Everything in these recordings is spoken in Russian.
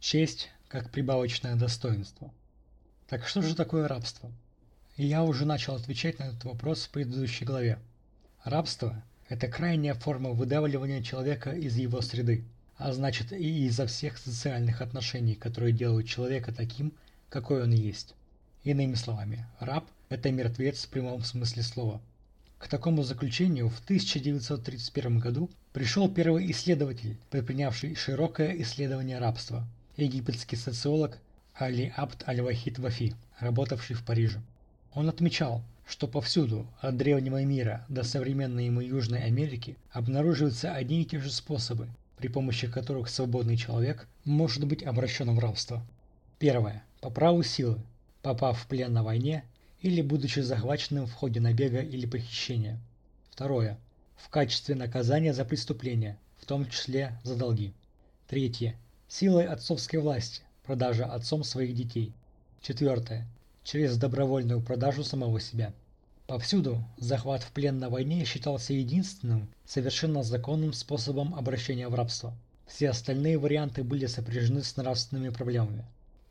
Честь как прибавочное достоинство. Так что же такое рабство? Я уже начал отвечать на этот вопрос в предыдущей главе. Рабство – это крайняя форма выдавливания человека из его среды, а значит и изо всех социальных отношений, которые делают человека таким, какой он есть. Иными словами, раб – это мертвец в прямом смысле слова. К такому заключению в 1931 году пришел первый исследователь, предпринявший широкое исследование рабства – египетский социолог Али Абд Аль-Вахид Вафи, работавший в Париже. Он отмечал, что повсюду, от древнего мира до современной ему Южной Америки, обнаруживаются одни и те же способы, при помощи которых свободный человек может быть обращен в рабство. Первое. По праву силы, попав в плен на войне или будучи захваченным в ходе набега или похищения. Второе. В качестве наказания за преступление, в том числе за долги. Третье. Силой отцовской власти, продажа отцом своих детей. Четвертое. Через добровольную продажу самого себя. Повсюду захват в плен на войне считался единственным, совершенно законным способом обращения в рабство. Все остальные варианты были сопряжены с нравственными проблемами.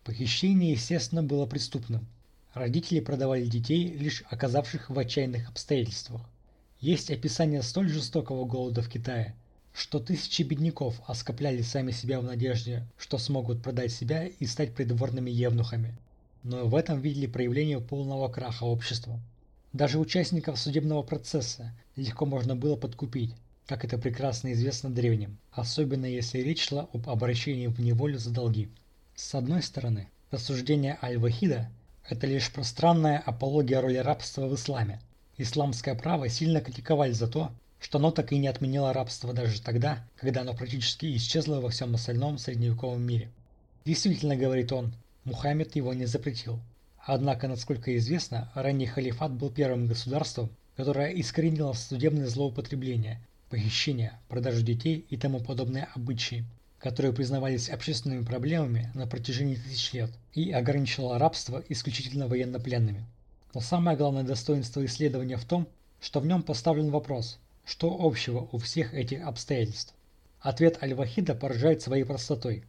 Похищение, естественно, было преступным, Родители продавали детей, лишь оказавших в отчаянных обстоятельствах. Есть описание столь жестокого голода в Китае, что тысячи бедняков оскопляли сами себя в надежде, что смогут продать себя и стать придворными евнухами. Но в этом видели проявление полного краха общества. Даже участников судебного процесса легко можно было подкупить, как это прекрасно известно древним, особенно если речь шла об обращении в неволю за долги. С одной стороны, рассуждение Аль-Вахида это лишь пространная апология роли рабства в исламе. Исламское право сильно критиковали за то, что оно так и не отменило рабство даже тогда, когда оно практически исчезло во всем остальном средневековом мире. Действительно, говорит он, Мухаммед его не запретил. Однако, насколько известно, ранний халифат был первым государством, которое искоренило судебное злоупотребление, похищение, продажу детей и тому подобные обычаи, которые признавались общественными проблемами на протяжении тысяч лет, и ограничивала рабство исключительно военнопленными. Но самое главное достоинство исследования в том, что в нем поставлен вопрос, что общего у всех этих обстоятельств. Ответ Аль-Вахида поражает своей простотой.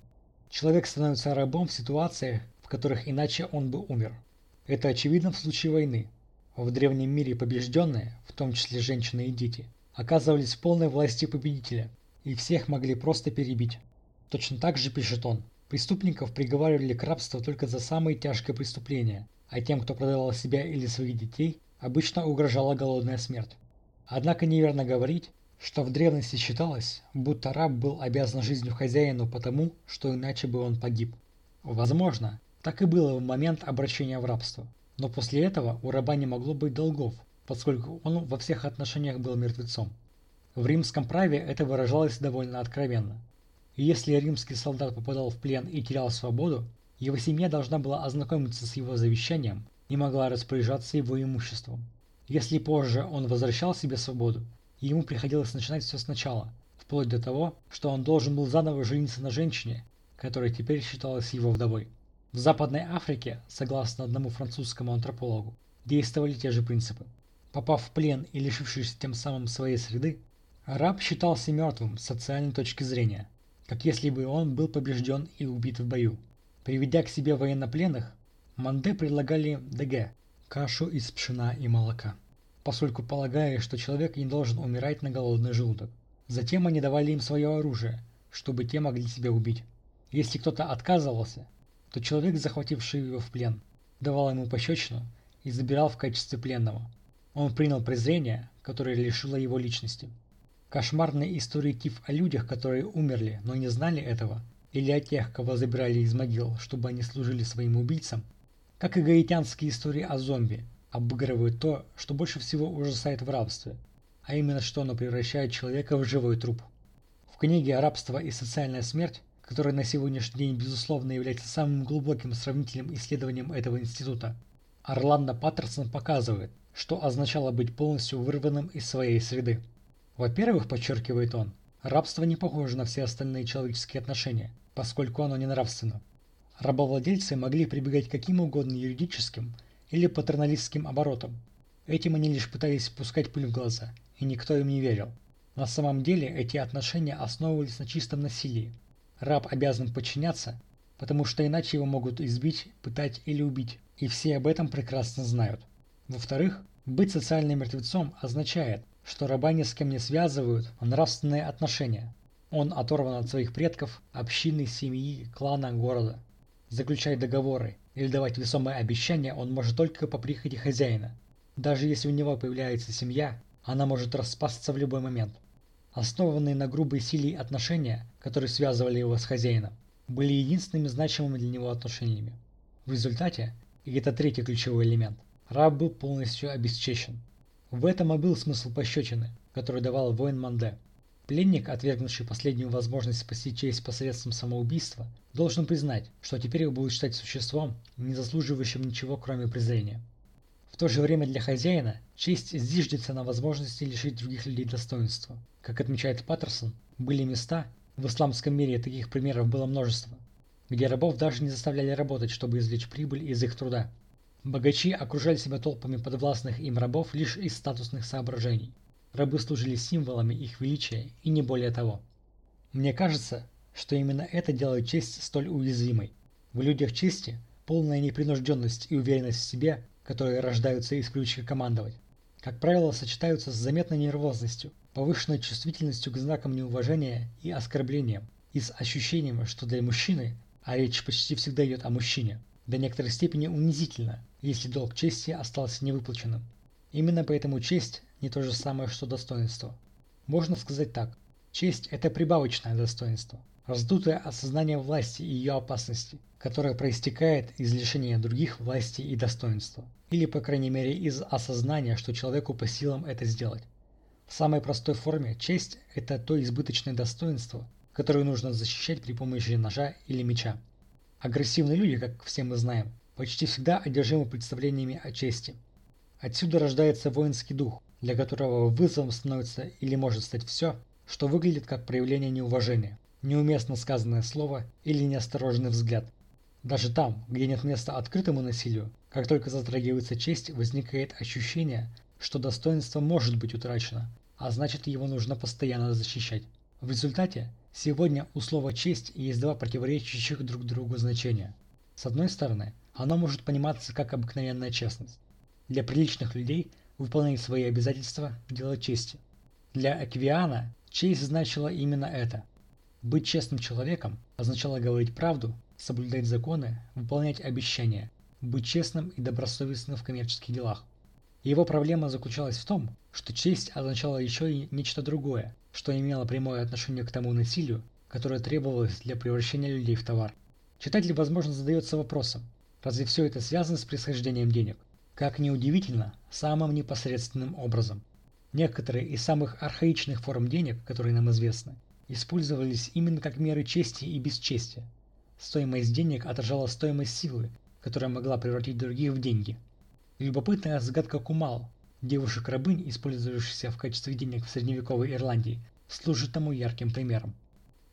Человек становится рабом в ситуациях, в которых иначе он бы умер. Это очевидно в случае войны. В древнем мире побежденные, в том числе женщины и дети, оказывались в полной власти победителя, и всех могли просто перебить. Точно так же пишет он. Преступников приговаривали к рабству только за самые тяжкие преступления, а тем, кто продавал себя или своих детей, обычно угрожала голодная смерть. Однако неверно говорить, что в древности считалось, будто раб был обязан жизнью хозяину потому, что иначе бы он погиб. Возможно, так и было в момент обращения в рабство. Но после этого у раба не могло быть долгов, поскольку он во всех отношениях был мертвецом. В римском праве это выражалось довольно откровенно. Если римский солдат попадал в плен и терял свободу, его семья должна была ознакомиться с его завещанием и могла распоряжаться его имуществом. Если позже он возвращал себе свободу, ему приходилось начинать все сначала, вплоть до того, что он должен был заново жениться на женщине, которая теперь считалась его вдовой. В Западной Африке, согласно одному французскому антропологу, действовали те же принципы. Попав в плен и лишившись тем самым своей среды, раб считался мертвым с социальной точки зрения – как если бы он был побежден и убит в бою. Приведя к себе военнопленных, Манде предлагали ДГ – кашу из пшена и молока, поскольку полагая, что человек не должен умирать на голодный желудок. Затем они давали им свое оружие, чтобы те могли себя убить. Если кто-то отказывался, то человек, захвативший его в плен, давал ему пощечину и забирал в качестве пленного. Он принял презрение, которое лишило его личности. Кошмарные истории Киф о людях, которые умерли, но не знали этого, или о тех, кого забирали из могил, чтобы они служили своим убийцам, как и гаитянские истории о зомби, обыгрывают то, что больше всего ужасает в рабстве, а именно что оно превращает человека в живой труп. В книге «Рабство и социальная смерть», которая на сегодняшний день безусловно является самым глубоким сравнительным исследованием этого института, Орландо Паттерсон показывает, что означало быть полностью вырванным из своей среды. Во-первых, подчеркивает он, рабство не похоже на все остальные человеческие отношения, поскольку оно не нравственно. Рабовладельцы могли прибегать к каким угодно юридическим или патерналистским оборотам. Этим они лишь пытались пускать пыль в глаза, и никто им не верил. На самом деле эти отношения основывались на чистом насилии. Раб обязан подчиняться, потому что иначе его могут избить, пытать или убить, и все об этом прекрасно знают. Во-вторых, быть социальным мертвецом означает, что раба ни с кем не связывают нравственные отношения. Он оторван от своих предков, общины, семьи, клана, города. Заключать договоры или давать весомые обещания он может только по прихоти хозяина. Даже если у него появляется семья, она может распасться в любой момент. Основанные на грубой силе отношения, которые связывали его с хозяином, были единственными значимыми для него отношениями. В результате, и это третий ключевой элемент, раб был полностью обесчещен. В этом и был смысл пощечины, который давал воин Манде. Пленник, отвергнувший последнюю возможность спасти честь посредством самоубийства, должен признать, что теперь его будет считать существом, не заслуживающим ничего, кроме презрения. В то же время для хозяина честь зиждется на возможности лишить других людей достоинства. Как отмечает Паттерсон, были места, в исламском мире таких примеров было множество, где рабов даже не заставляли работать, чтобы извлечь прибыль из их труда. Богачи окружали себя толпами подвластных им рабов лишь из статусных соображений. Рабы служили символами их величия и не более того. Мне кажется, что именно это делает честь столь уязвимой. В людях чести полная непринужденность и уверенность в себе, которые рождаются из привычки командовать, как правило, сочетаются с заметной нервозностью, повышенной чувствительностью к знакам неуважения и оскорблениям, и с ощущением, что для мужчины, а речь почти всегда идет о мужчине, до некоторой степени унизительно, если долг чести остался невыплаченным. Именно поэтому честь не то же самое, что достоинство. Можно сказать так. Честь – это прибавочное достоинство, раздутое осознание власти и ее опасности, которое проистекает из лишения других власти и достоинства, или по крайней мере из осознания, что человеку по силам это сделать. В самой простой форме честь – это то избыточное достоинство, которое нужно защищать при помощи ножа или меча. Агрессивные люди, как все мы знаем, почти всегда одержимы представлениями о чести. Отсюда рождается воинский дух, для которого вызовом становится или может стать все, что выглядит как проявление неуважения, неуместно сказанное слово или неосторожный взгляд. Даже там, где нет места открытому насилию, как только затрагивается честь, возникает ощущение, что достоинство может быть утрачено, а значит его нужно постоянно защищать. В результате, сегодня у слова «честь» есть два противоречащих друг другу значения. С одной стороны, оно может пониматься как обыкновенная честность. Для приличных людей выполнять свои обязательства – дело чести. Для Эквиана честь значила именно это. Быть честным человеком означало говорить правду, соблюдать законы, выполнять обещания, быть честным и добросовестным в коммерческих делах. Его проблема заключалась в том, что честь означала еще и нечто другое, что имело прямое отношение к тому насилию, которое требовалось для превращения людей в товар. Читатель, возможно, задается вопросом, разве все это связано с происхождением денег? Как ни удивительно, самым непосредственным образом. Некоторые из самых архаичных форм денег, которые нам известны, использовались именно как меры чести и бесчестия. Стоимость денег отражала стоимость силы, которая могла превратить других в деньги – Любопытная загадка Кумал, девушек-рабынь, использовавшихся в качестве денег в средневековой Ирландии, служит тому ярким примером.